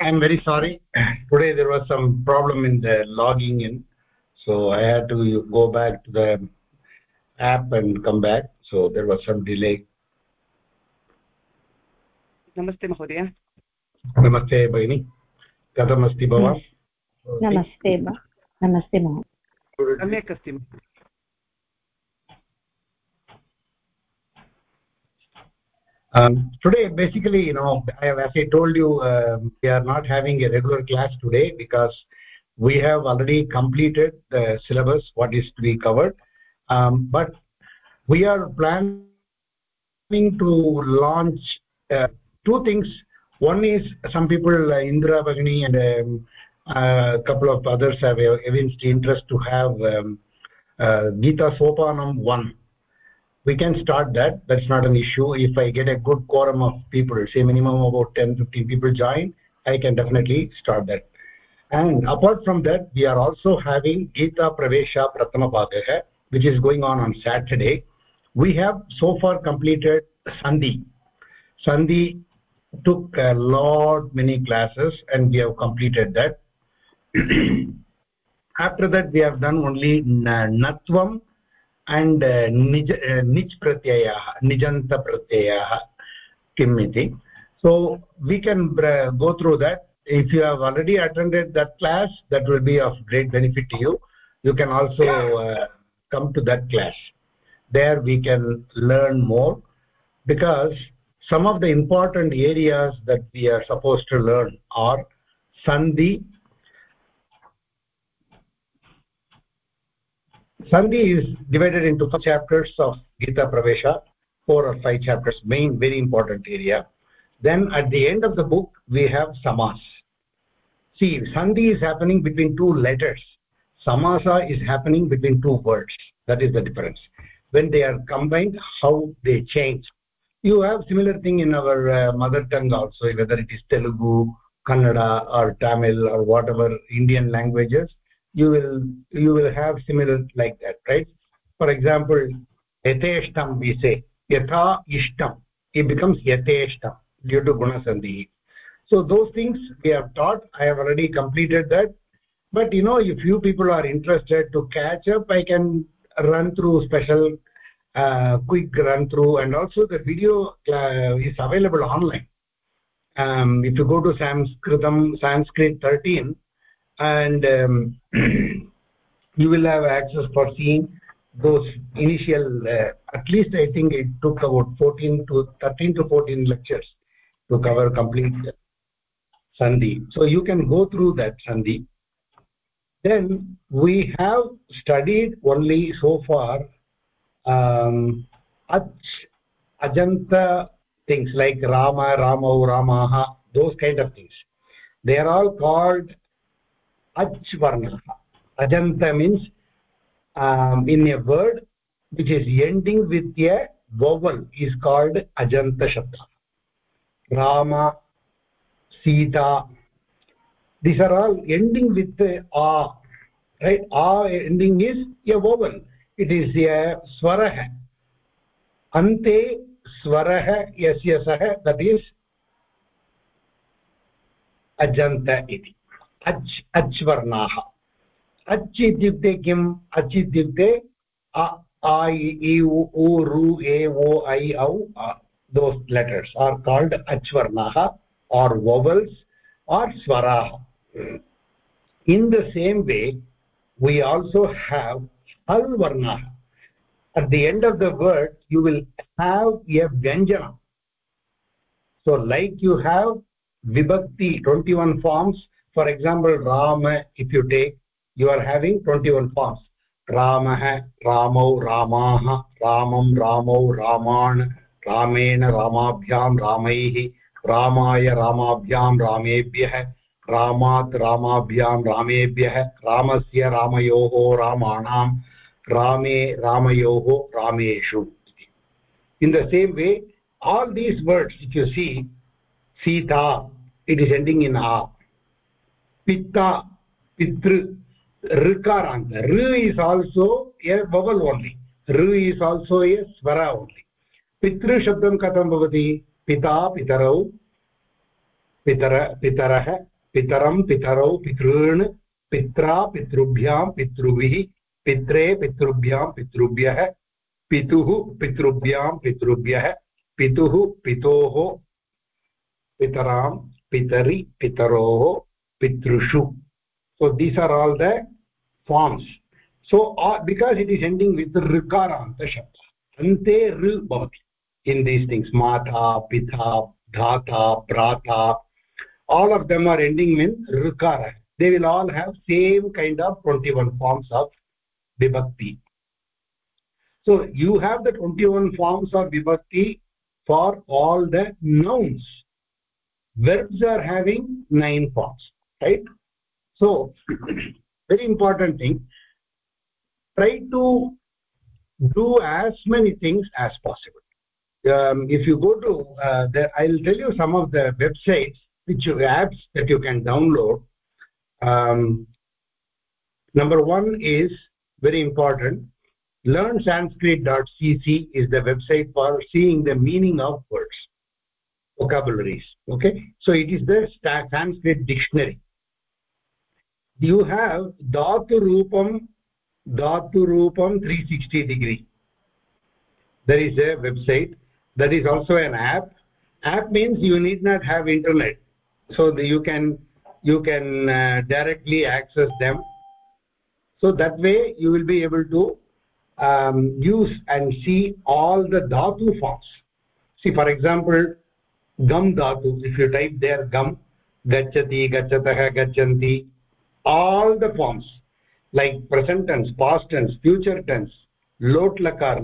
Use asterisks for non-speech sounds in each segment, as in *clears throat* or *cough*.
i'm very sorry *clears throat* today there was some problem in the logging in so i had to go back to the app and come back so there was some delay नमस्ते महोदय नमस्ते भगिनि कथमस्ति भवान् नमस्ते नमस्ते महोदय सम्यक् अस्ति um, today basically you know I have, as i told you uh, we are not having a regular class today because we have already completed the syllabus what is to be covered. Um, but we are planning to launch uh, two things. One is some people uh, indra bagini and um, a couple of others have evinced interest to have um, uh, gita sopanam 1 we can start that. That's not an issue. If i get a good quorum of people say minimum about 10 15 people join i can definitely start that. And apart from that we are also having gita pravesha prathama bhagah which is going on on saturday. We have so far completed sandhi. Sandhi took a lot many classes and we have completed that. *clears throat* After that we have done only natvam and uh, nij uh, nij pratyayah nijanta pratyayah kim iti. So we can uh, go through that. If you have already attended that class that will be of great benefit to you. You can also uh, come to that class. There we can learn more because some of the important areas that we are supposed to learn are sandhi sandhi is divided into four chapters of gita pravesha four or five chapters main very important area. Then at the end of the book we have samas. See sandhi is happening between two letters. Samasa is happening between two words. That is the difference. When they are combined how they change. You have similar thing in our uh, mother tongue also whether it is telugu kannada or tamil or whatever indian languages you will you will have similar like that right? For example yateshtam we say yatha ishtam it becomes yateshtam due to guna sandhi so those things we have taught. I have already completed that. But you know if few people are interested to catch up i can run through special uh, quick run through. And also the video uh, is available online. Um, if you go to sanskritam sanskrit 13 and um, *clears throat* you will have access for seeing those initial uh, at least i think it took about 14 to 13 to 14 lectures to cover complete sandhi. So you can go through that sandhi. Then we have studied only so far um ajanta things like rama ramau ramaha those kind of things. They are all called अच् वर्ण अजंत mean in a word which is ending with vowel is is called अजन्तशब्दः Rama Sita this are all ending with uh right uh ending is a vowel it is a स्वरः अन्ते स्वरः यस्य सः that इति अच् अच् वर्णाः अच् इत्युक्ते किम् अच् इत्युक्ते अ आ इ उ रु ए ओ ऐ औ those letters are called achvarnaha or vowels or swaraha in the same way we also have hal varnaha at the end of the word you will have a vyanjana so like you have vibhakti 21 forms for example ram if you take you are having 21 forms ramah ramau ramah ramam ramau raman ramen ramabhyam ramaihi ramaya ramabhyam ramebhyah रामात् रामाभ्यां रामेभ्यः रामस्य रामयोः रामाणां रामे रामयोः रामेषु in the same way all these words if you see sita it is ending in a पिता, पितृ, ऋकार अङ्ग ऋ is also a vowel only ऋ is also a स्वर only पितृशब्दं कथं भवति? पिता, पितरौ, पितर, पितरः, पितरं, पितरौ पितृण पित्रा, पितृभ्यां, पितृभिः, पित्रे, पितृभ्यां, पितृभ्यः, पितुः, पितृभ्यां, पितृभ्यः, पितुः, पितोः, पितरां, पितरि, पितरोः pitrushu. So these are all the forms. So uh, because it is ending with rikaranta shabda ante ru bhavati in these things. Mata pitha dhata prata all of them are ending in rukara. They will all have same kind of 21 forms of vibhakti. So you have the 21 forms of vibhakti for all the nouns. Verbs are having nine forms right? So very important thing try to do as many things as possible. Um, if you go to uh, there i'll tell you some of the websites which apps that you can download. Um, number one is very important. Learnsanskrit.cc is the website for seeing the meaning of words vocabularies okay? So it is the sanskrit dictionary you have dhatu rupam dhatu rupam 360 degree. There is a website. That is also an app. App means you need not have internet. So you can you can uh, directly access them. So that way you will be able to um, use and see all the dhatu forms. See for example gam dhatu. If you type there gam gachati gachatah gachanti all the forms like present tense past tense future tense lot lakar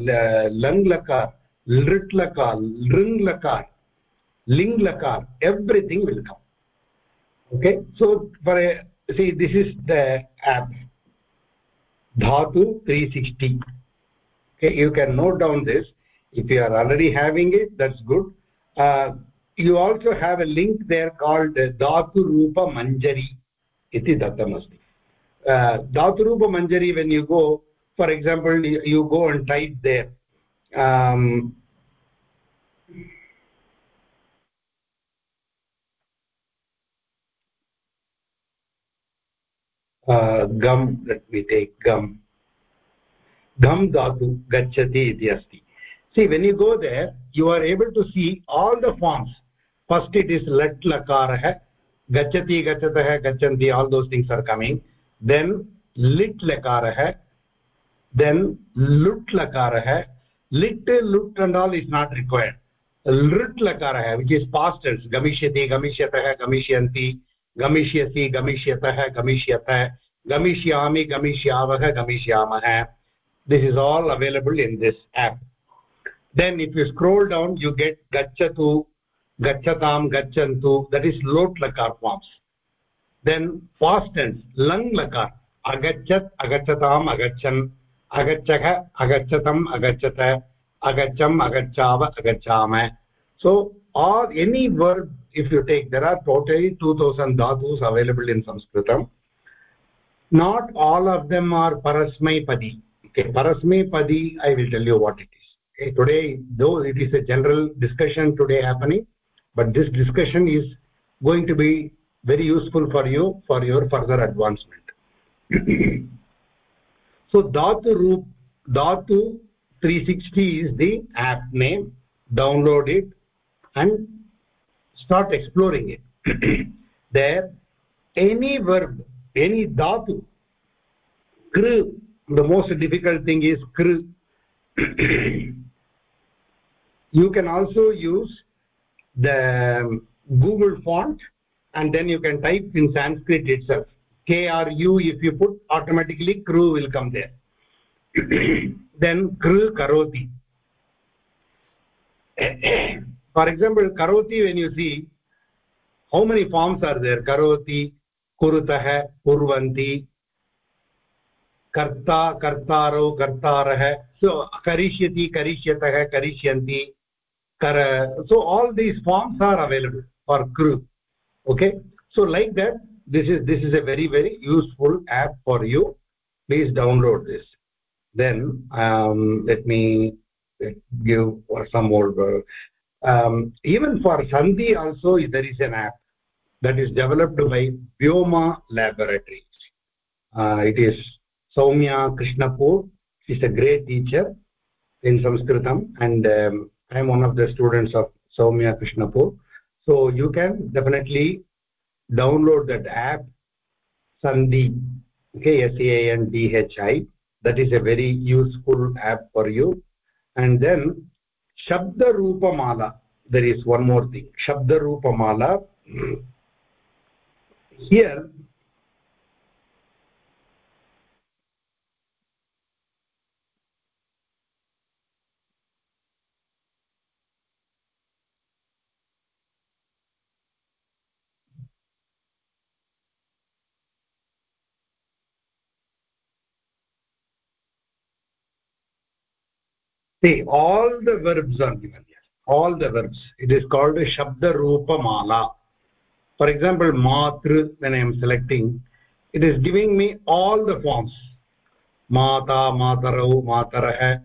lang lakar lit lakar ring lakar ling lakar everything will come. Okay? So for a see this is the app. Dhatu 360 okay? You can note down this. If you are already having it that's good. Uh, you also have a link there called dhatu rupa manjari इति दत्तमस्ति धातुरूपमञ्जरी when you go for example you go and tap there गम् take गम्। गम् धातु गच्छति इति अस्ति। See when you go there you are able to see all the forms first it is लट् लकारः gachati gachatah gachanti all those things are coming then lit lakarah then lut lakarah lit lut and all is not required lut lakarah which is past tense gamishyati gamishyatah gamishyanti gamishyasi gamishyatah gamishyatah gamishyami gamishyavah gamishyamah this is all available in this app then if you scroll down you get gachatu gachatam gachantu that is lot lakar forms then past tense lang lakar agachat agachatam agachan agachah agachatam agachata agacham agachava agachama so or any verb if you take there are totally 2000 dhatus available in sanskritam not all of them are parasmay padi okay parasmay padi i will tell you what it is okay today though it is a general discussion today happening but this discussion is going to be very useful for you for your further advancement. *clears throat* So dhatu roop dhatu 360 is the app name. Download it and start exploring it. *clears throat* There any verb any dhatu kr the most difficult thing is kr. *clears throat* You can also use the google font and then you can type in sanskrit itself kru if you put automatically kru will come there then kr karoti for example karoti when you see how many forms are there karoti kurutah kurvanti कर्ता कर्तारौ कर्तारः so karishyati karishyatah karisyanti kar so all these forms are available for kru okay? So like that this is this is a very very useful app for you. Please download this. Then um, let me give some more um, even for sandhi also there is an app that is developed by vyoma laboratories. Uh, it is soumya krishnapur. She's a great teacher in sanskritam and um, i am one of the students of soumya krishnapur. So you can definitely download that app sandhi okay s a n d h i. That is a very useful app for you. And then shabda mala there is one more thing. Shabda mala *clears throat* here see all the verbs are given here all the verbs. It is called a shabda mala for example matru when i am selecting it is giving me all the forms. Mata matarau matarah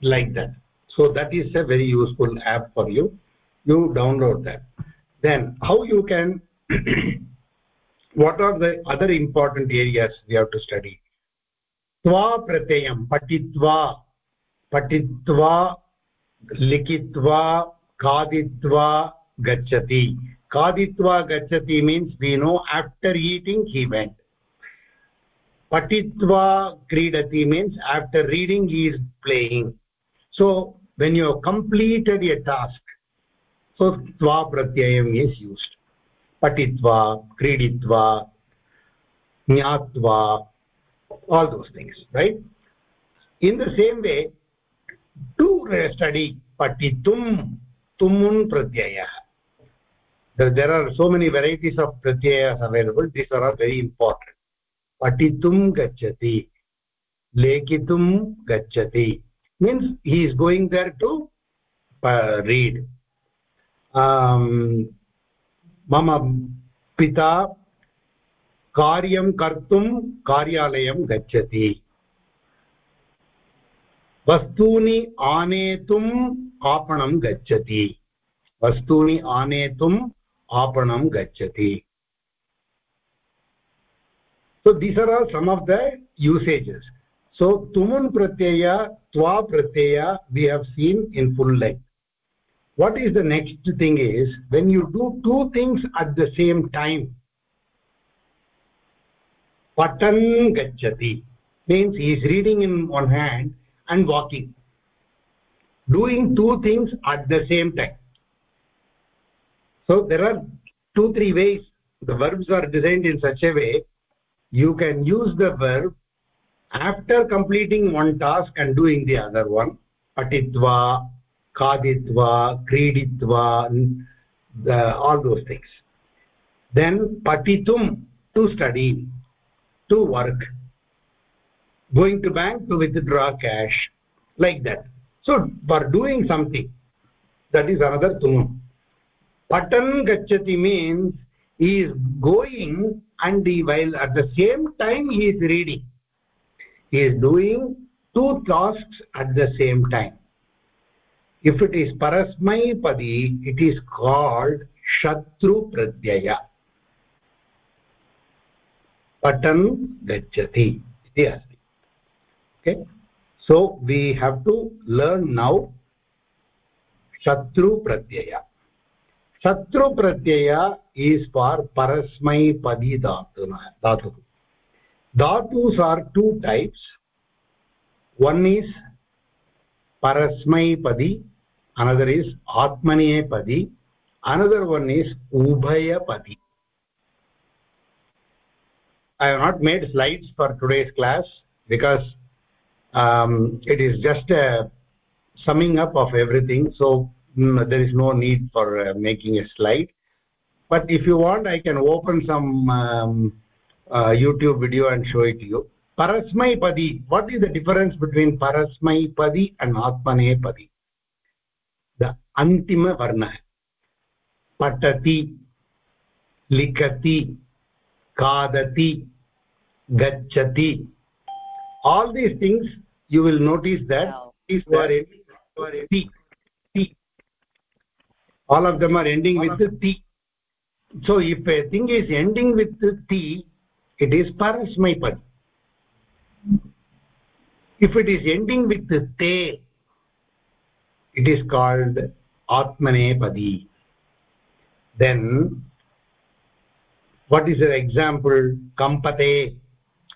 like that. So that is a very useful app for you. You download that. Then how you can *clears throat* what are the other important areas we have to study? Tva pratyayam patitva पठित्वा लिखित्वा खादित्वा gachati khaditva gachati means we know after eating he went patitva kridati means after reading he is playing so when you have completed a task so tva pratyayam is used patitva kriditva nyatva all those things right in the same way study patitum tumun pratyayah there are so many varieties of pratyayas available these are very important patitum gacchati lekitum gacchati means he is going there to uh, read um mama pita कार्यं कर्तुं कार्यालयं गच्छति वस्तूनि आनेतुम् आपणं गच्छति वस्तूनि आनेतुम् आपणं गच्छति so these are all some of the usages so tumun pratyaya twa pratyaya we have seen in full length what is the next thing is when you do two things at the same time patan gacchati means he is reading in one hand and walking. Doing two things at the same time. So there are two three ways the verbs are designed in such a way. You can use the verb after completing one task and doing the other one. Patitva khaditva kriditva the, all those things. Then patitum to study to work going to bank to withdraw cash like that. So for doing something that is another tum patan gacchati means he is going and he, while at the same time he is reading he is doing two tasks at the same time. If it is parasmai padi it is called shatru pratyaya. Patan gacchati. Iti okay so we have to learn now shatru pratyaya shatru pratyaya is for parasmai padi dhatu dhatu dhatus are two types one is parasmai padi another is atmane padi another one is ubhaya padi i have not made slides for today's class because um, it is just a summing up of everything so mm, there is no need for uh, making a slide. But if you want i can open some um, uh, youtube video and show it to you. Parasmai padi what is the difference between parasmai padi and atmane padi? The antima varna. Patati likati kadati gacchati all these things you will notice that is for t. T. All of them are ending with the t. So if a thing is ending with t it is parasmaipadi if it is ending with te it is called atmanepadi then what is an example? Kampate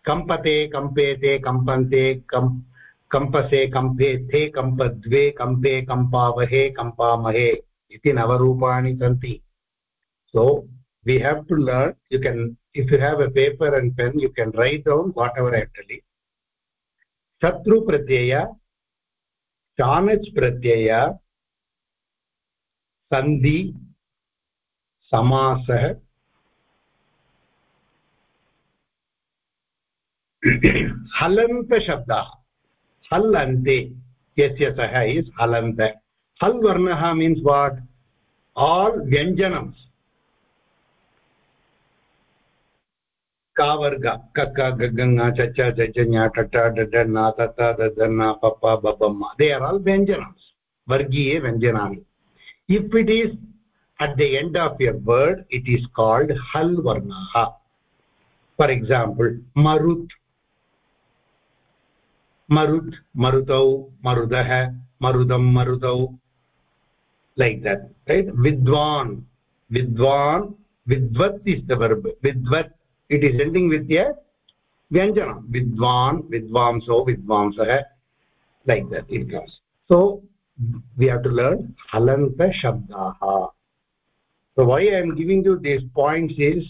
कम्पते, कम्पेते, कम्पन्ते, कम्, कम्पसे, कम्पेत्थे, कम्पद्वे, कम्पे, कम्पावहे, कम्पामहे इति नवरूपाणि सन्ति. So we have to learn you can if you have a paper and pen you can write down whatever actually शत्रुप्रत्यय चामेज् प्रत्यय सन्धि समासः शब्दाः। हल् अन्ते यस्य सः इस् हलन्त। हल् वर्णः मीन्स् वाट् आल् व्यञ्जनम्स् का वर्ग कक्क गङ्गा चच चचन्या टट डडन्ना तत ददन्ना पप्प बबम्मा दे आर् आल् व्यञ्जनम्स् वर्गीये व्यञ्जनानि। If it is at the end of a word, it is called hal varnaha for marutau marudah marudam marutau like that right vidwan vidwan vidvat is the verb vidvat it is ending with a vyanjana vidwan vidvamso vidvamsah like that it comes so we have to learn halanta shabdaha so why i am giving you these points is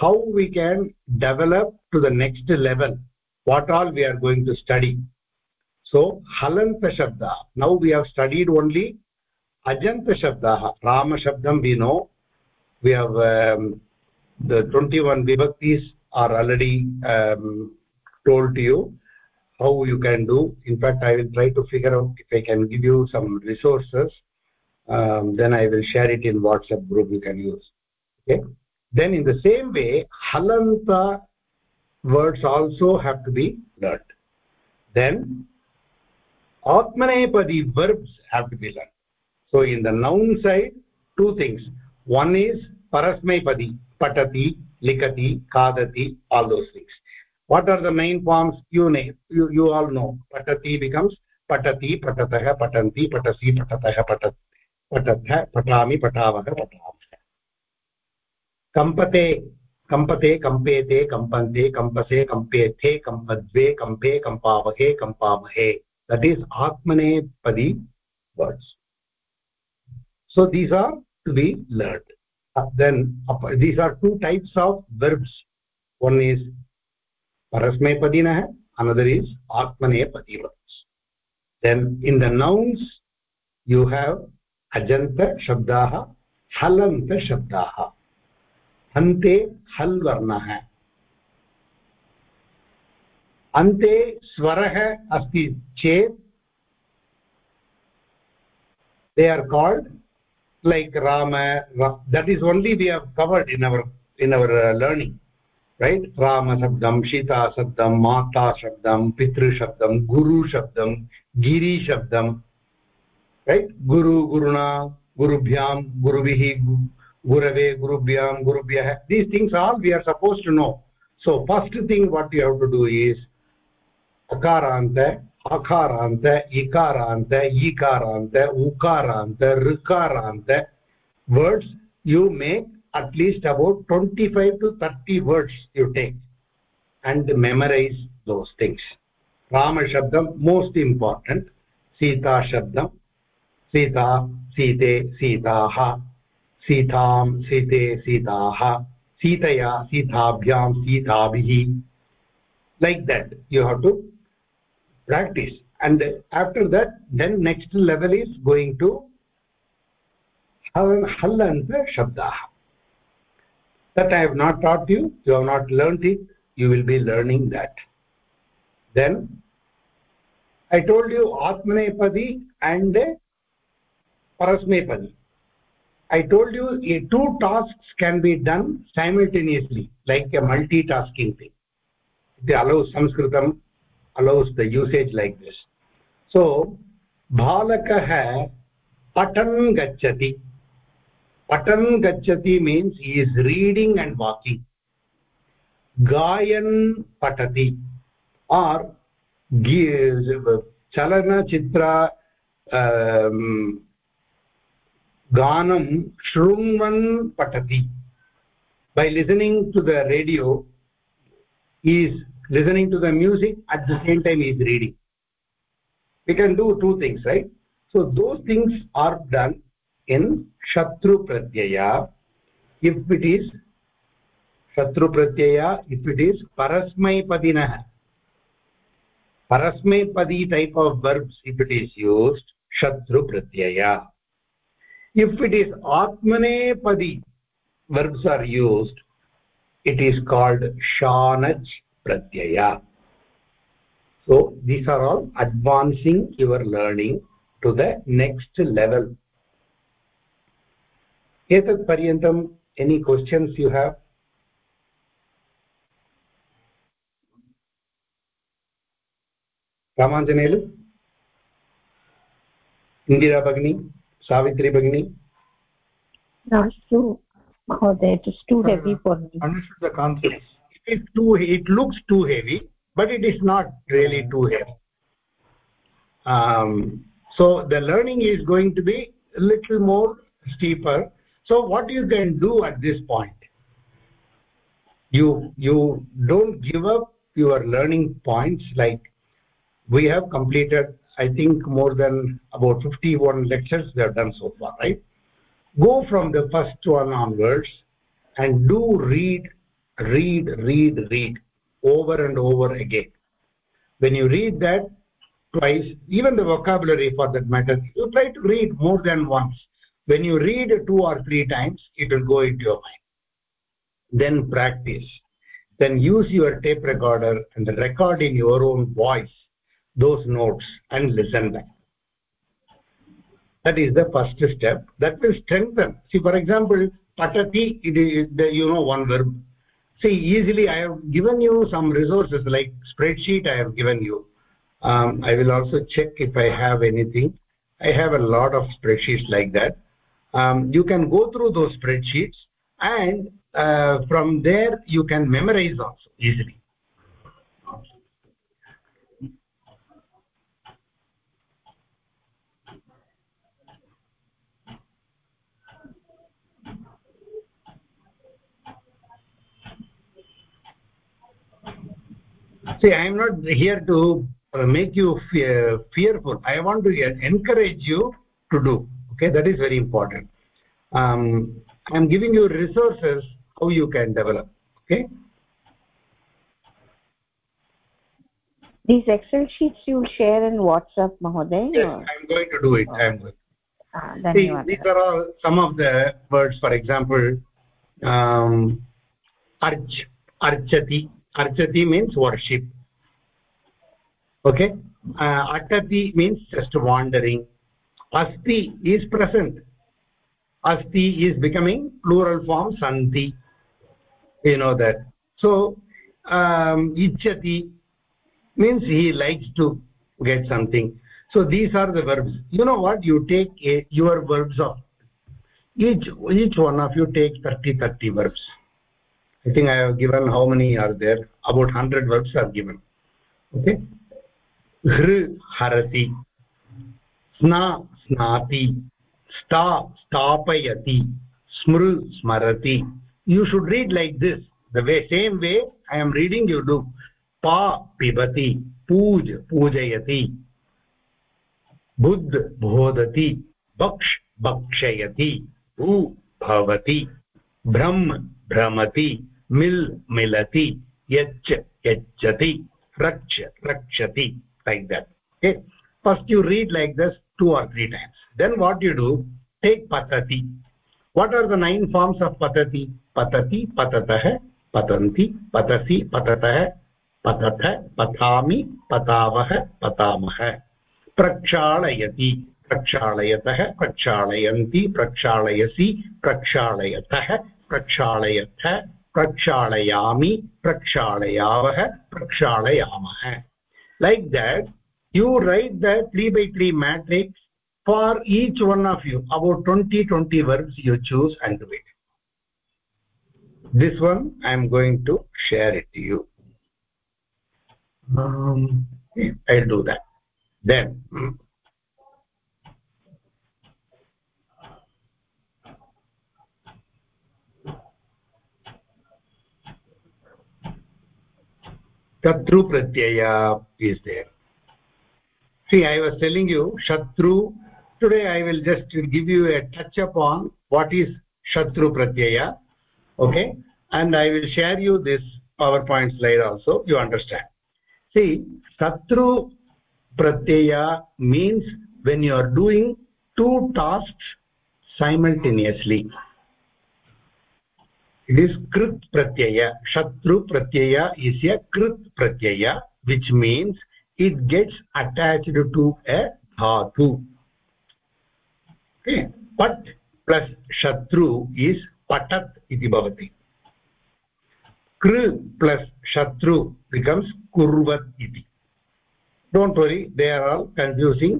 how we can develop to the next level what all we are going to study. So halanta shabda now we have studied only ajanta shabdah rama shabdam we know. We have um, the 21 vibhaktis are already um, told to you how you can do. In fact i will try to figure out if i can give you some resources. Um, then i will share it in whatsapp group you can use. Okay? Then in the same way halanta words also have to be learned then atmanepadi verbs have to be learned so in the noun side two things one is parasmaipadi patati likati kadati all those things what are the main forms you name you, you all know patati becomes patati patatah patanti patasi patatah patat patatha patami patavah patavah kampate कम्पते कम्पेते कम्पन्ते कम्पसे कम्पेथे कम्पद्वे कम्पे कम्पावहे कम्पामहे that is आत्मनेपदी words so these are to be learned then these are two types of verbs one is परस्मेपदिनः another is आत्मनेपदि words then in the nouns you have अजन्तशब्दाः हलन्तशब्दाः अन्ते हल् अंते स्वर स्वरः अस्ति चेत् they are called like Rama that is only we have covered in our in our learning right रामशब्दं सीताशब्दं माताशब्दं पितृशब्दं गुरुशब्दं गिरिशब्दं रैट् गुरु गुरुणा गुरुभ्यां गुरुभिः gurave gurubhyam gurubhyah these things all we are supposed to know so first thing what you have to do is akaranta अकारान्त इकारान्त ईकारान्त उकारान्त ऋकारान्त words you make at least about 25 to 30 words you take and memorize those things rama shabdam most important sita shabdam sita site sitaah sitam site sitaah sitaya sitabhyam sitabhi like that you have to practice and after that then next level is going to halanta shabdah that i have not taught you you have not learned it you will be learning that then i told you atmanepadi and parasmepadi i told you two tasks can be done simultaneously like a multitasking thing it allows sanskritam allows the usage like this so balakah patan gacchati patan gachati means he is reading and walking gayan patati or chalana chitra um, गानं शृण्वन् पठति। By listening to the radio is listening to the music at the same time is reading we can do two things right so those things are done in शत्रुप्रत्यय if it is शत्रुप्रत्यय if it is परस्मैपदिनः परस्मैपदी type of verbs if it is used शत्रुप्रत्यय if it is atmane padi verbs are used it is called shanaj pratyaya so these are all advancing your learning to the next level etat paryantam any questions you have Ramanjaneyulu Indira भगिनी savitri bagni? No it oh, is too heavy uh, for me. understood the concept it is too it looks too heavy but it is not really too heavy. Um, so the learning is going to be a little more steeper. So what you can do at this point? You you don't give up your learning points. Like we have completed i think more than about 51 lectures they have done so far right? Go from the first one onwards and do read read read read over and over again. When you read that twice even the vocabulary for that matter you try to read more than once. When you read two or three times it will go into your mind. Then practice. Then use your tape recorder and record in your own voice those notes and listen back that is the first step that will strengthen. See for example patati it is the, you know one verb. See easily i have given you some resources like spreadsheet i have given you. Um, i will also check if i have anything. I have a lot of spreadsheets like that. Um, you can go through those spreadsheets and uh, from there you can memorize also easily see i am not here to uh, make you fear, fearful. I want to encourage you to do. Okay? That is very important. Um, i am giving you resources how you can develop. Okay? These excel sheets you share in whatsapp mahoday yes i am going to do it. I am going. Ah, See, these are all some of the words for example um arch archati. Archati means worship okay? Uh, atati means just wandering. Asti is present. Asti is becoming plural form santi. You know that. So um ichati means he likes to get something. So these are the verbs. You know what? You take a, your verbs of each each one of you take 30 30 verbs. I think i have given how many are there? About 100 verbs are given. Okay ह्र हरति। स्ना स्नाति। स्टा स्थापयति। स्मृ स्मरति। You should read like this, the way, same way i am reading you do. pa pibati puj pujayati Buddha बोधति भक्ष भक्षयति भू भवति। ब्रह्म भ्रमति, mill मिलति, यच्च यच्छति रक्ष रक्षति। Like that okay first you read like this two or three times then what you do take patati what are the nine forms of patati patati patatah patanti patasi patatah patatha pathami patavah patamah प्रक्षालयति प्रक्षालयतः प्रक्षालयन्ति प्रक्षालयसि प्रक्षालयतः प्रक्षालयथ प्रक्षालयामि प्रक्षालयावः प्रक्षालयामः like that you write the 3 by 3 matrix for each one of you. About 20 20 verbs you choose and do it this one i am going to share it to you. Um, i'll do that. Then shatru pratyaya is there. See i was telling you shatru today i will just give you a touch upon what is shatru pratyaya okay? And i will share you this powerpoint slide also you understand. See shatru pratyaya means when you are doing two tasks simultaneously it is krit pratyaya shatru pratyaya is a krit pratyaya which means it gets attached to a dhatu okay pat plus shatru is patat iti bhavati kr plus shatru becomes kurvat iti don't worry they are all confusing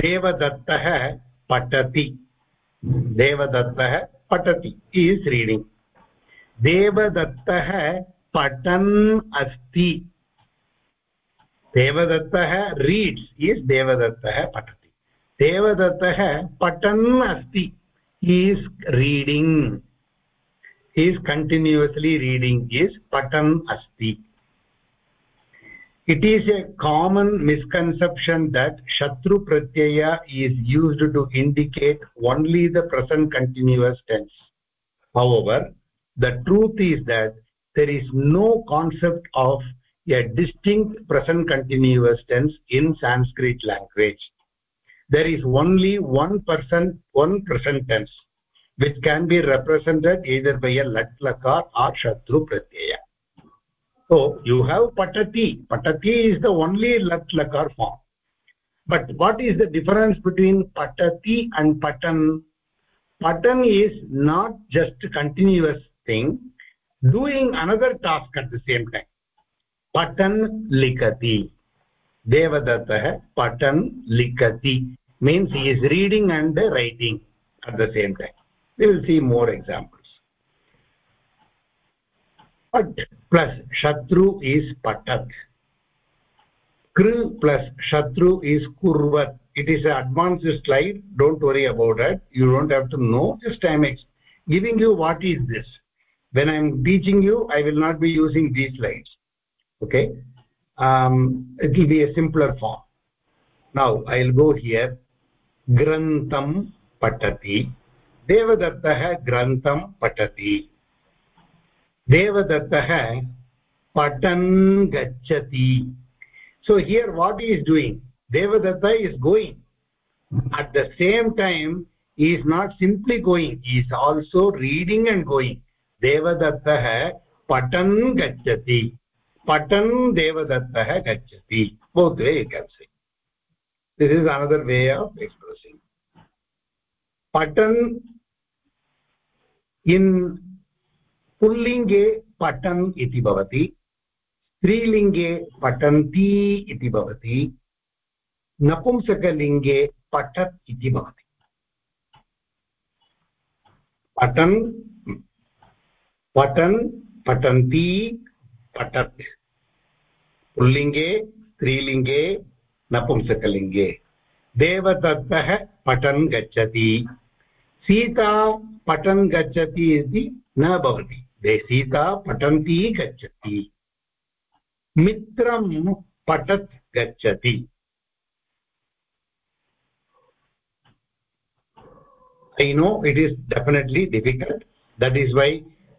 devadattah patati devadattah patati is reading देवदत्तः पठन् अस्ति देवदत्तः reads is देवदत्तः पठति देवदत्तः पठन् अस्ति is reading is continuously reading is patan asti it is a common misconception that shatru pratyaya is used to indicate only the present continuous tense however the truth is that there is no concept of a distinct present continuous tense in sanskrit language. There is only one person one present tense which can be represented either by a lat lakar or shatru pratyaya. So you have patati. Patati is the only lat lakar form. But what is the difference between patati and patan? Patan is not just continuous thing doing another task at the same time. Patan likati. Devadattah patan likati. Means he is reading and writing at the same time. We will see more examples. Pat plus shatru is patat kr plus shatru is kurvat. It is an advanced slide. Don't worry about it you don't have to know. Just i'm giving you what is this when i am teaching you i will not be using these slides okay? Um, it will be a simpler form. Now i will go here. Grantam patati. Devadattah grantam patati. Devadattah patan gacchati. So here what he is doing? Devadatta is going. At the same time he is not simply going. He is also reading and going देवदत्तः पटन गच्छति। पठन् देवदत्तः गच्छति। बौद्ध way can say this is another way of expressing पठन् in पुल्लिङ्गे पठन् इति भवति। स्त्रीलिङ्गे पठन्ती इति भवति। नपुंसकलिङ्गे पठत् इति भवति। पठन् पठन् पठन्ति पठत् पुल्लिङ्गे स्त्रीलिङ्गे नपुंसकलिङ्गे देवदत्तः पठन् गच्छति। सीता पठन् गच्छति इति न भवति। सीता पठन्ती गच्छति। मित्रं पठत् गच्छति। I know it is definitely difficult. That is why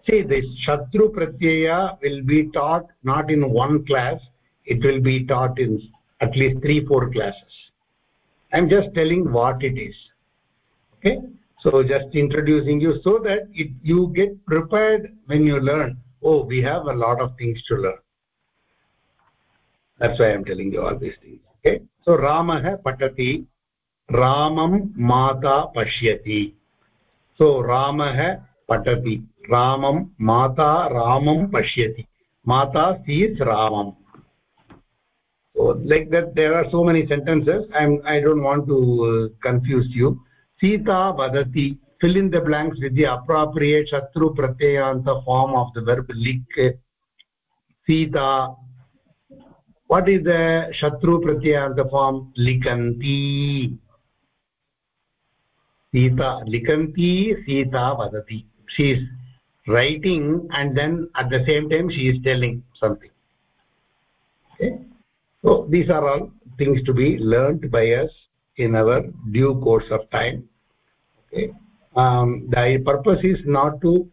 see this shatru pratyaya will be taught not in one class it will be taught in at least three four classes. I'm just telling what it is okay? So just introducing you so that it, you get prepared when you learn oh we have a lot of things to learn. That's why i'm telling you all these things okay? So ramah patati ramam mata pashyati. So ramah patati रामं माता रामं पश्यति माता सीस् रामम् so like that there are so many sentences i'm i don't want to uh, confuse you sita vadati fill in the blanks with the appropriate shatru pratyayanta form of the verb lik sita what is the shatru pratyayanta form likanti sita likanti sita vadati she is writing and then at the same time she is telling something. Okay? So these are all things to be learned by us in our due course of time. Okay? Um, the purpose is not to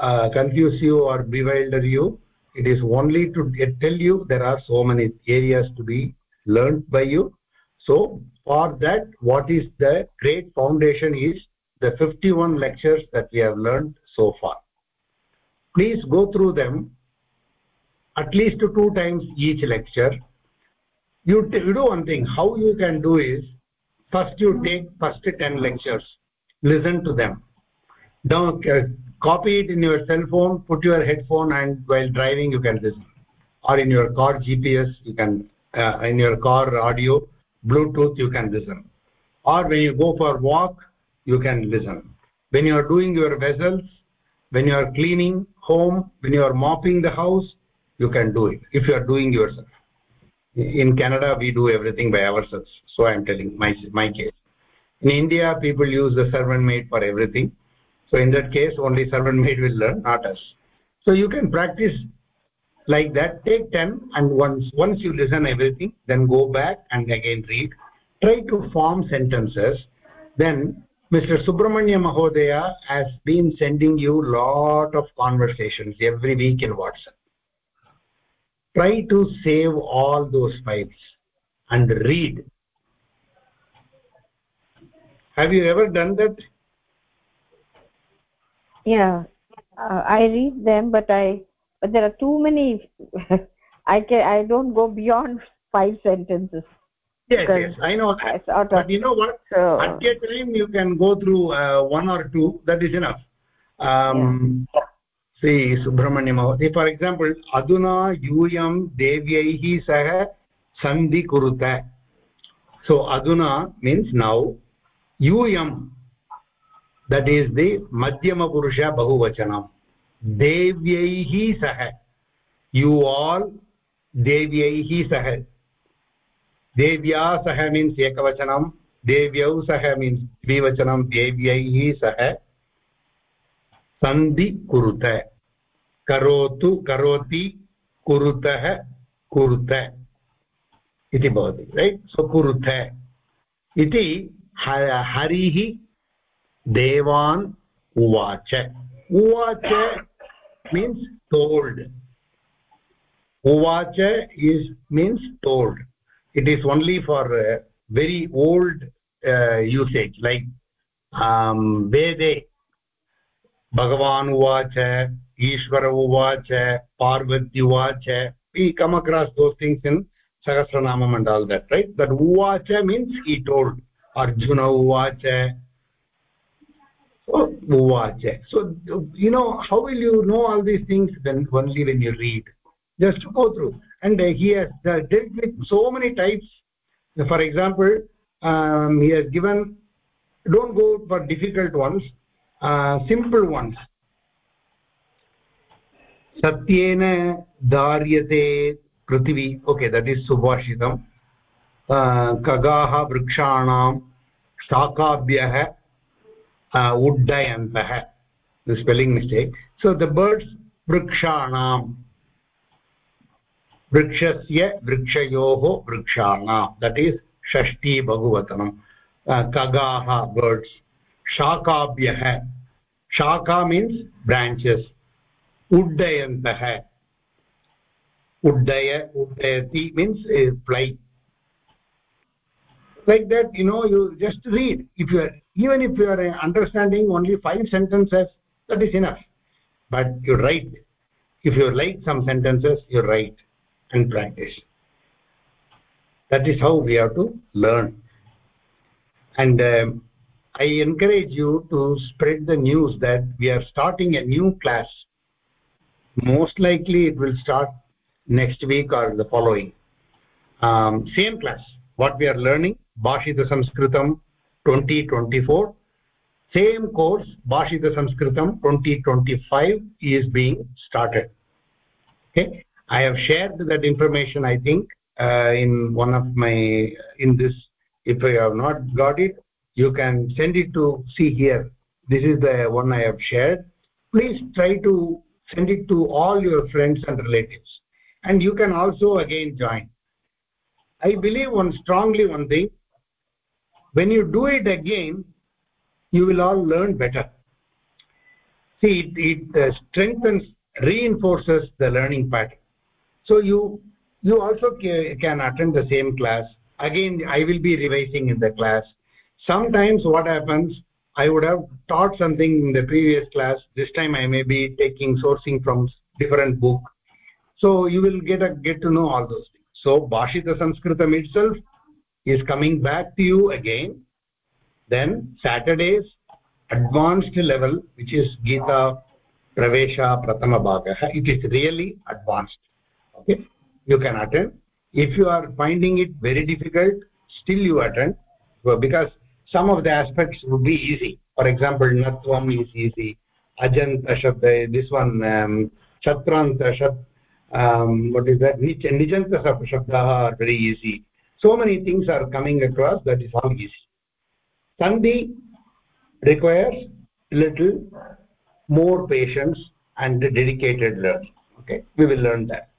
uh, confuse you or bewilder you. It is only to tell you there are so many areas to be learned by you. So for that what is the great foundation is the 51 lectures that we have learned so far please go through them at least two times each lecture. You, you do one thing how you can do is first you take first 10 lectures listen to them. Don't uh, copy it in your cell phone put your headphone and while driving you can listen. Or in your car gps you can uh, in your car audio bluetooth you can listen. Or when you go for walk you can listen. When you are doing your vessels when you are cleaning home when you are mopping the house you can do it if you are doing yourself. In canada we do everything by ourselves so i am telling my my case. In india people use the servant maid for everything so in that case only servant maid will learn not us. So you can practice like that take 10 and once once you listen everything then go back and again read. Try to form sentences then mr subramanya mahodaya has been sending you lot of conversations every week in whatsapp. Try to save all those files and read. Have you ever done that? Yeah uh, i read them but i but there are too many *laughs* i can i don't go beyond five sentences yes yes i know that sort of, but you know what so, at a time you can go through uh, one or two that is enough um yeah. see subramanya mahoday for example aduna yuyam devyaihi sah sandhi kuruta so aduna means now yuyam that is the madhyama purusha bahuvachanam devyaihi sah you all devyaihi sah देव्या सह means एकवचनं, देव्यौ सह means द्विवचनं, देव्यैः सह सन्धि कुरुत। करोतु, करोति, कुरुतः, कुरुत। इति भवति रैट् सो कुरुत। इति हरिः देवान् उवाच। उवाच मीन्स् टोल्ड् उवाच is means told it is only for uh, very old uh, usage like um vede bhagavan uvacha ishvara uvacha parvati uvacha we come across those things in sahasranamam and all that right? That uvacha means he told arjuna uvacha so uvacha. So you know how will you know all these things then only when you read? Just go through and he has dealt with so many types for example um, he has given don't go for difficult ones uh, simple ones satyena daryate prithvi okay that is subhashitam uh, kagaah vrikshanam शाकाभ्यः उड्डयन्तः the spelling mistake so the birds vrikshanam वृक्षस्य वृक्षयोः वृक्षाणां that is षष्ठी बहुवचनं कगाः birds शाकाभ्यः. शाखा means branches उड्डयन्तः. उड्डय, उड्डयति means fly like that you know you just read if you're even if you're understanding only five sentences that is enough but you write if you like some sentences you write and practice. That is how we have to learn. And um, i encourage you to spread the news that we are starting a new class. Most likely it will start next week or the following. Um, same class what we are learning bhashita sanskritam 2024 same course bhashita sanskritam 2025 is being started. Okay i have shared that information i think uh, in one of my in this if you have not got it you can send it to see here. This is the one i have shared. Please try to send it to all your friends and relatives. And you can also again join. I believe one strongly one thing when you do it again you will all learn better. See it, it uh, strengthens reinforces the learning pattern so you you also can attend the same class. Again i will be revising in the class. Sometimes what happens i would have taught something in the previous class. This time i may be taking sourcing from different book. So you will get a get to know all those things. So bhashita sanskritam itself is coming back to you again. Then saturdays advanced level which is gita pravesha prathama bhagah it is really advanced okay. You can attend. If you are finding it very difficult still you attend. Because some of the aspects would be easy. For example natvam is easy. Ajanta shabda this one um, chatranta um, what is that? Which nijanta shabda are very easy. So many things are coming across that is all easy. Sandhi requires little more patience and dedicated learning. Okay we will learn that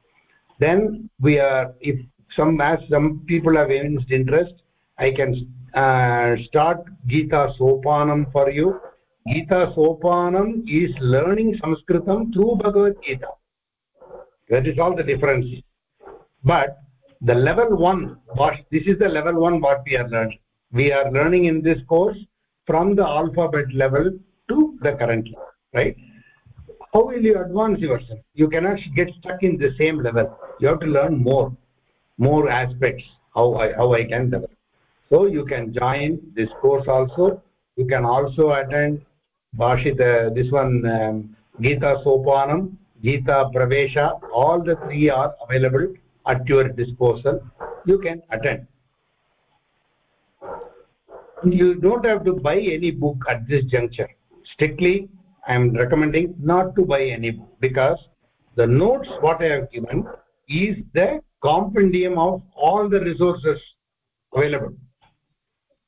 then we are if some as some people have evinced interest i can uh, start gita sopanam for you. Gita sopanam is learning sanskritam through bhagavad gita. That is all the difference. But the level 1 what this is the level 1 what we are learning. We are learning in this course from the alphabet level to the current level right how will you advance yourself? You cannot get stuck in the same level. You have to learn more more aspects how i how i can develop. So you can join this course also. You can also attend bhashita this one um, gita sopanam gita pravesha. All the three are available at your disposal. You can attend. You don't have to buy any book at this juncture. Strictly i am recommending not to buy any book because the notes what i have given is the compendium of all the resources available.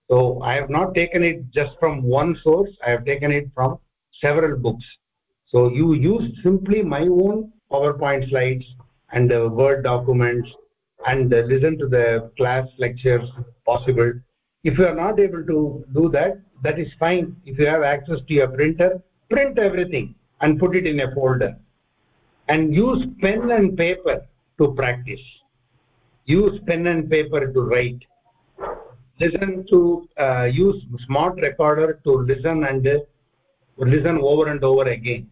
So i have not taken it just from one source i have taken it from several books. So you use simply my own powerpoint slides and the word documents and listen to the class lectures possible. If you are not able to do that that is fine. If you have access to your printer print everything and put it in a folder. And use pen and paper to practice. Use pen and paper to write. Listen to uh, use smart recorder to listen and uh, listen over and over again.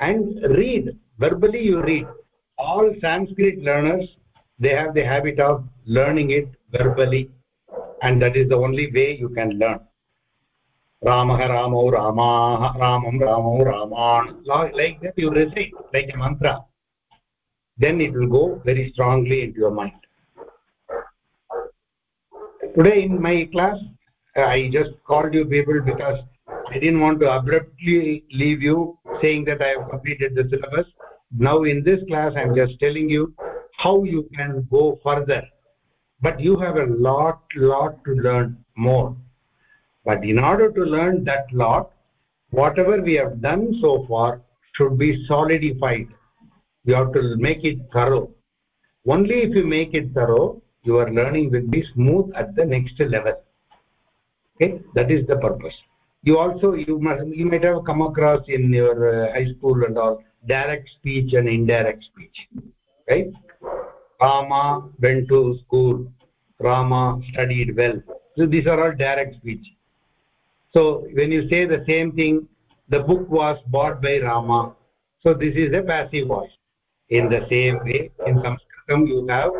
And read. Verbally you read. All sanskrit learners they have the habit of learning it verbally. And that is the only way you can learn ramah ramo ramah ramam ramo raman like that you recite like a mantra. Then it will go very strongly into your mind. Today in my class uh, i just called you people because i didn't want to abruptly leave you saying that i have completed the syllabus. Now in this class i'm just telling you how you can go further. But you have a lot lot to learn more but in order to learn that lot whatever we have done so far should be solidified. You have to make it thorough. Only if you make it thorough your learning will be smooth at the next level. Okay? That is the purpose. You also you must you might have come across in your uh, high school and all direct speech and indirect speech. Right? Rama went to school. Rama studied well. So these are all direct speech so when you say the same thing the book was bought by rama. So this is a passive voice. In the same way in sanskritam you have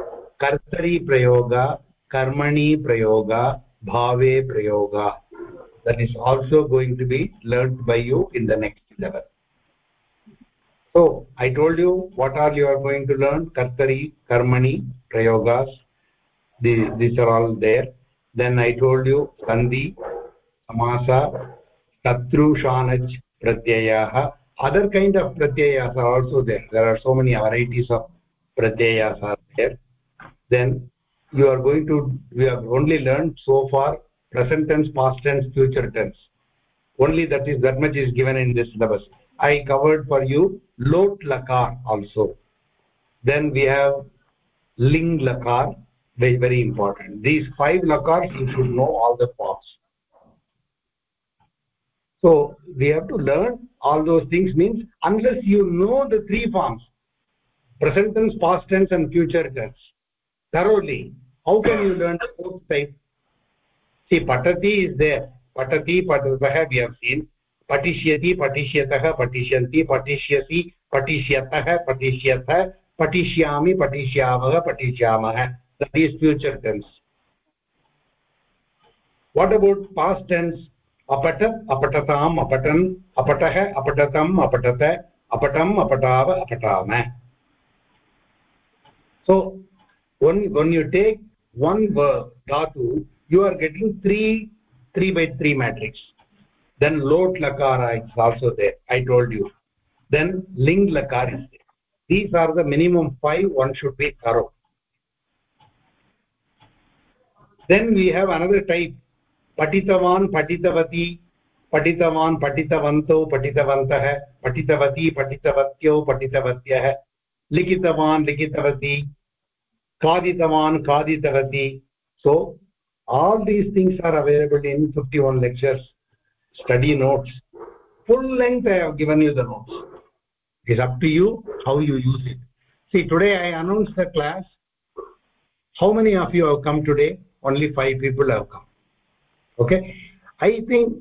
kartari prayoga karmani prayoga bhave prayoga. That is also going to be learned by you in the next level. So i told you what are you are going to learn kartari karmani prayogas. These, these are all there. Then i told you sandhi समास तद्रूषानच् प्रत्ययाः other kind of प्रत्ययास् are also there there are so many varieties of प्रत्ययास् are there then you are going to you are only learn so far present tense past tense future tense only that is that much is given in this syllabus I covered for you लोट् लकार् also then we have लिङ्ग् लकार् very very important these five लकार् you should know all the past so we have to learn all those things means unless you know the three forms present tense past tense and future tense thoroughly how can you learn the fourth type see patati is there patati patatah we have seen patishyati patishyatah patishyanti patishyasi patishyatah patishyatha patishyami patishyamah patishyamah that is future tense what about past tense अपठत् अपठताम् अपट अपठः अपठतम् अपटत, अपटम अपटाव, अपटाम. So one one you take one धातु you are getting three three by three matrix then लोट् लकार is also they I told you then link लकार is these are the minimum five one should be करो then we have another type पठितवान् पठितवती, पठितवान् पठितवन्तौ पठितवन्तः, पठितवती पठितवत्यौ पठितवत्यः, लिखितवान् लिखितवती, खादितवान् खादितवती। So all these things are available in fifty one lectures study notes full length I have given you the notes it up to you how you use it see today I announce the class how many of you have come today only five people have come okay? I think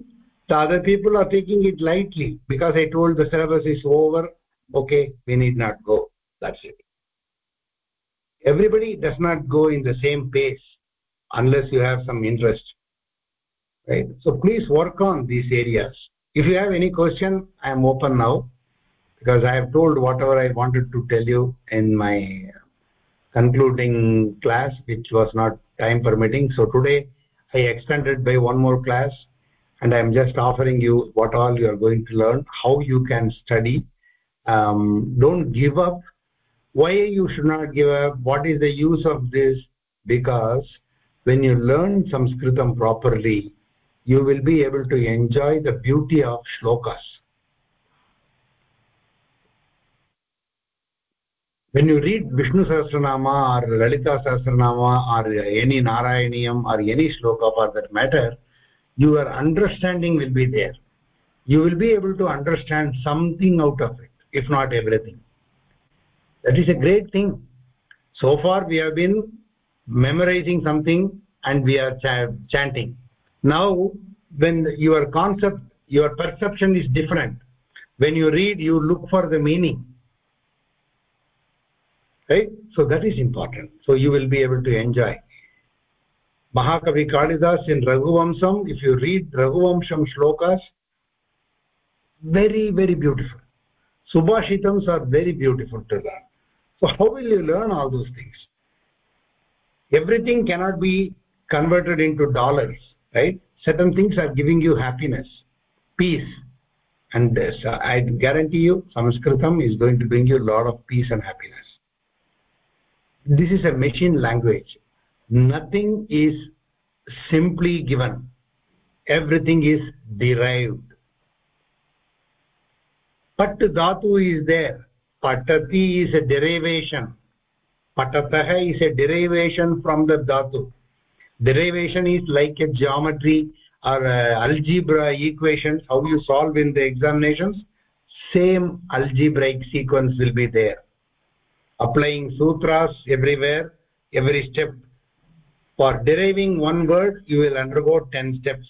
the other people are taking it lightly because i told the syllabus is over. Okay we need not go. That's it. Everybody does not go in the same pace unless you have some interest right? So please work on these areas. If you have any question i am open now because i have told whatever i wanted to tell you in my concluding class which was not time permitting. So today i extended by one more class and i am just offering you what all you are going to learn how you can study. Um, don't give up. Why you should not give up? What is the use of this? Because when you learn sanskritam properly you will be able to enjoy the beauty of shlokas when you read vishnu sahasranama or lalita sahasranama or any narayaniyam or any shloka for that matter your understanding will be there. You will be able to understand something out of it if not everything. That is a great thing. So far we have been memorizing something and we are ch chanting. Now when your concept your perception is different. When you read you look for the meaning right? So that is important. So you will be able to enjoy. Mahakavi kalidas in raghuvamsam if you read raghuvamsam shlokas very very beautiful. Subhashitams are very beautiful to learn. So how will you learn all those things? Everything cannot be converted into dollars right? Certain things are giving you happiness peace and uh, i guarantee you sanskritam is going to bring you a lot of peace and happiness this is a machine language. Nothing is simply given. Everything is derived. Pat dhatu is there. Patati is a derivation. Patatah is a derivation from the dhatu. Derivation is like a geometry or algebra equations how you solve in the examinations same algebraic sequence will be there applying sutras everywhere every step. For deriving one word you will undergo 10 steps.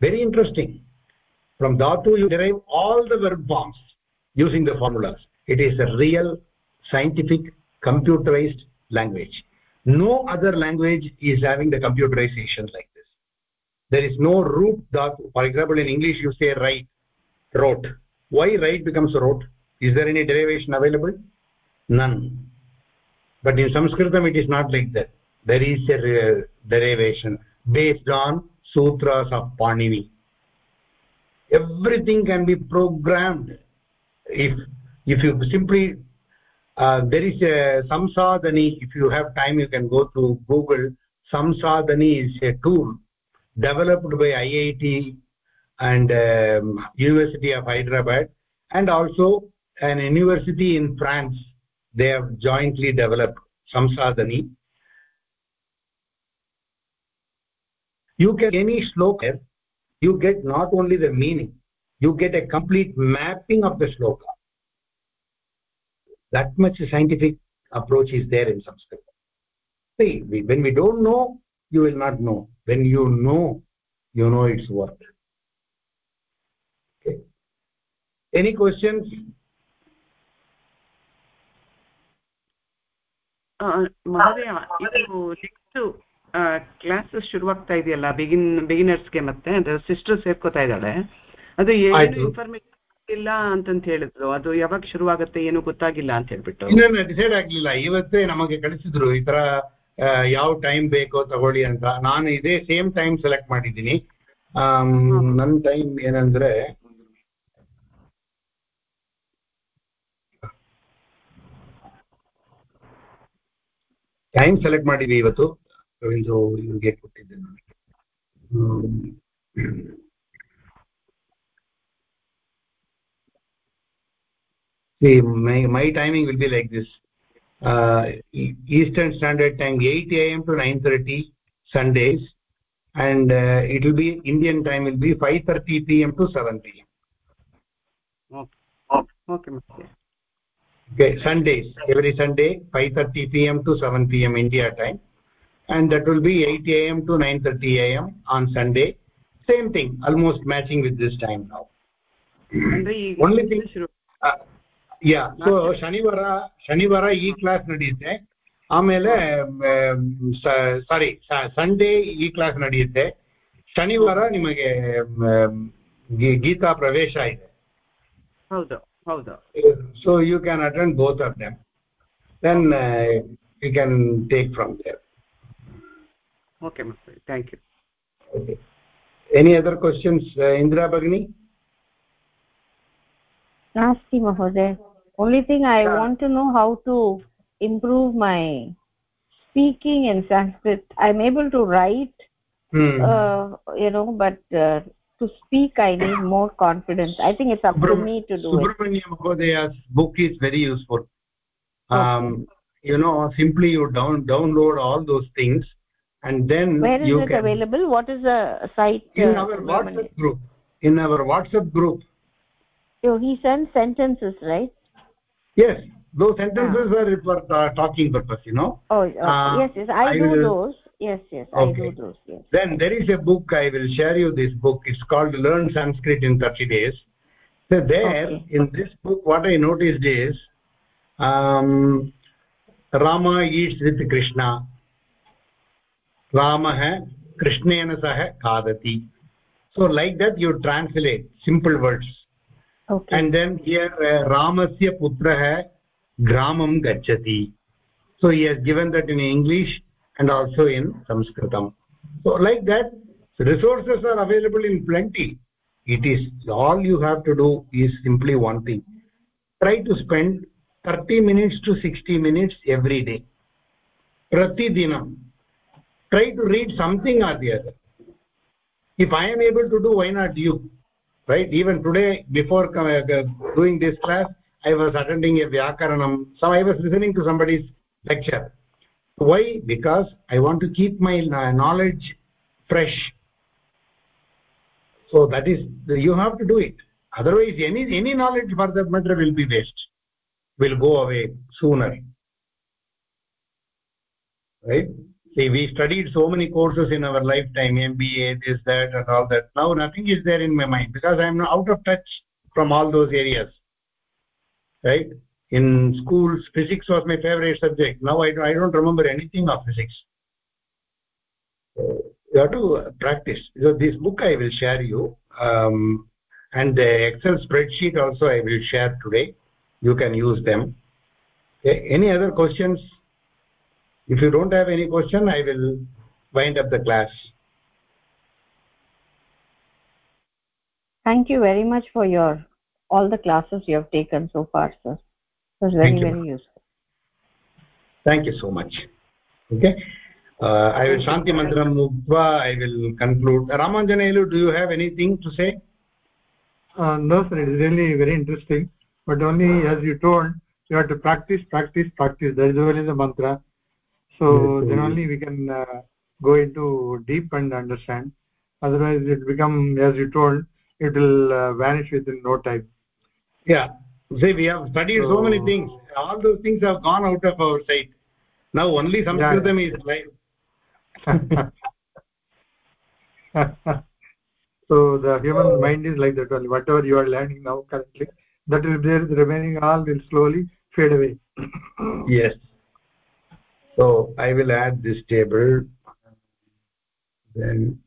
Very interesting. From dhatu you derive all the verb forms using the formulas. It is a real scientific computerized language. No other language is having the computerization like this. There is no root dhatu for example in english you say write wrote why right becomes wrote is there any derivation available? None. But in sanskritam it is not like that. There is a uh, derivation based on sutras of panini. Everything can be programmed. If if you simply uh, there is a samsadhani if you have time you can go to google. Samsadhani is a tool developed by iit and um, university of hyderabad and also an university in france they have jointly developed samsadhani you get any shloka you get not only the meaning you get a complete mapping of the shloka that much scientific approach is there in sanskrit. See when we don't know you will not know. When you know you know its worth any questions? ಮಹೋದಯ ಇದು next classes ಶುರುವಾಗ್ತಾ ಇದೆಯಲ್ಲ begin ಬಿಗಿನರ್ಸ್ಗೆ ಮತ್ತೆ sister ಸೇರ್ಕೋತಾ ಇದ್ದಾಳೆ. ಅದು ಏನು. Information ಇಲ್ಲ ಅಂತಂತ ಹೇಳಿದ್ರು. ಅದು ಯಾವಾಗ ಶುರುವಾಗುತ್ತೆ ಏನು ಗೊತ್ತಾಗಿಲ್ಲ ಅಂತ ಹೇಳ್ಬಿಟ್ಟು. ಡಿಸೈಡ್ ಆಗ್ಲಿಲ್ಲ. ಇವತ್ತೇ ನಮಗೆ ಕಳಿಸಿದ್ರು ಈ ತರ ಯಾವ ಟೈಮ್ ಬೇಕೋ ತಗೊಳ್ಳಿ ಅಂತ. ನಾನು ಇದೇ ಸೇಮ್ ಟೈಮ್ ಸೆಲೆಕ್ಟ್ ಮಾಡಿದ್ದೀನಿ. ನನ್ನ ಟೈಮ್ ಏನಂದ್ರೆ ಟೈಮ್ ಸೆಲೆಕ್ಟ್ ಮಾಡಿದ್ವಿ ಇವತ್ತು ರವೀಂದ್ರ ಇವ್ರಿಗೆ ಕೊಟ್ಟಿದ್ದೆ ನಾನು ಹ್ಮ್. See, my, my timing will be like this. Uh, E- Eastern Standard Time, 8 a.m. to 9.30 Sundays. And uh, it will be, Indian time will be 5.30 p.m. to 7 p.m. Okay ಮತ್ತೆ Okay, Sundays, every Sunday, 5.30 p.m. to 7 p.m. India time. And that will be 8 a.m. to 9.30 a.m. on Sunday. Same thing, almost matching with this time now. ಅಂದ್ರೆ ಈಗ Only thing, ಶುರು yeah so ಶನಿವಾರ ಶನಿವಾರ ಈ class ನಡೆಯುತ್ತೆ ಆಮೇಲೆ ಸಾರಿ Sunday ಈ class ನಡೆಯುತ್ತೆ ಶನಿವಾರ ನಿಮಗೆ ಮ್, ಗಿ- ಗೀತಾ ಪ್ರವೇಶ ಇದೆ ಹೌದು so you can attend both of them. Then uh, we can take from there. Okay Mr. thank you. Okay. Any other questions uh, indira bagni? Nasti only thing i want to know how to improve my speaking in sanskrit. I'm able to write hmm. uh, you know but uh, to speak I need more confidence. I think it's up to me to do it. Subramanya Mahodaya's book is very useful. Um, you know, simply you down download all those things, and then Where is it can available? What is the site? in uh, our? WhatsApp group. In our WhatsApp group, So he sends sentences, right? yes, those sentences are for uh, talking purpose. You know. Oh, okay. Uh, yes, yes. I, I do will- those. Yes, yes. okay. I do those. Yes. Then there is a book I will share you. This book it's called Learn Sanskrit in 30 Days. So there, Okay. in this book, what I noticed is um, Rama eats with Krishna. रामः कृष्णेन सह खादति so like that you translate simple words Okay. and then here uh, ramasya putrah gramam gacchati so he has given that in english and also in sanskritam. So like that resources are available in plenty. It is all you have to do is simply one thing. Try to spend 30 minutes to 60 minutes every day. Prati dinam try to read something or the other. If i am able to do why not you? Right? Even today before uh, doing this class i was attending a vyakaranam. So i was listening to somebody's lecture why? Because i want to keep my knowledge fresh. So that is you have to do it. Otherwise any any knowledge for that matter will be waste will go away sooner. Right? See we studied so many courses in our lifetime mba this that and all that. Now nothing is there in my mind because i am out of touch from all those areas. Right in schools physics was my favorite subject. Now i, I don't remember anything of physics. You have to practice. So this book i will share you um, and the excel spreadsheet also i will share today. You can use them. Okay. any other questions? If you don't have any question i will wind up the class. Thank you very much for your all the classes you have taken so far sir it was very very useful thank you so much. Okay. Uh, i will shanti mantram mukva i will conclude. Ramanjanelu do you have anything to say? Uh, no sir it is really very interesting. But only as you told you have to practice practice practice. That is only the mantra. So yes, then only we can uh, go into deep and understand. Otherwise it become as you told it will uh, vanish within no time. Yeah see we have studied so, so many things. All those things have gone out of our sight. Now only sanskritam yeah. is live. *laughs* So the human mind is like that only. Whatever you are learning now currently that is there the remaining all will slowly fade away. *clears throat* Yes. So i will add this table. Then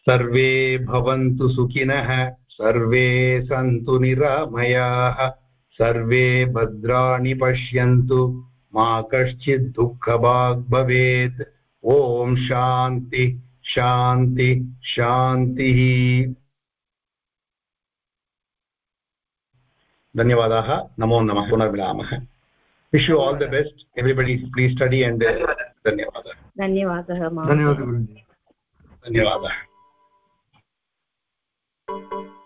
सर्वे भवन्तु सुखिनः सर्वे सन्तु निरामयाः सर्वे भद्राणि पश्यन्तु मा कश्चित् दुःखभाग् भवेत्। ॐ शान्ति शान्ति शान्तिः। धन्यवादाः। नमो नमः पुनर्मिलामः। Wish you all the best everybody please study and धन्यवादः। धन्यवादः धन्यवादः धन्यवादः। Thank you.